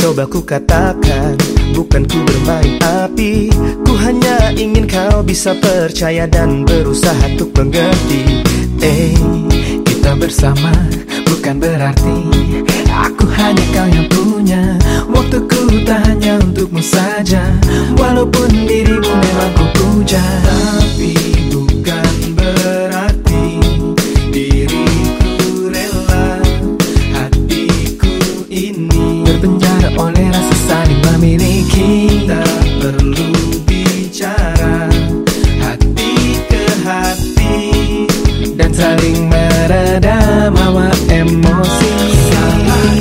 coba ku katakan Bukan ku bermain api. Ku hanya ingin kau bisa percaya dan berusaha untuk mengerti. Eh, kita bersama bukan berarti Aku hanya kau yang punya. Waktuku tak hanya untukmu saja. Walaupun dirimu saling meredam hawa emosi Salahkah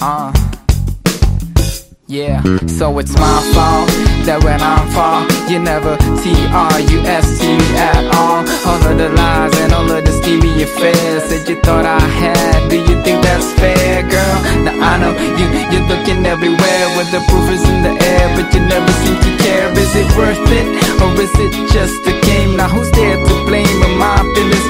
Uh. Yeah, so it's my fault that when I'm far, you never T-R-U-S-T at all. All of the lies and all of the stevie affairs that you thought I had. Do you think that's fair, girl? Now I know you, you're looking everywhere where the proof is in the air, but you never seem to care. Is it worth it or is it just a game? Now who's there to blame? Am I feeling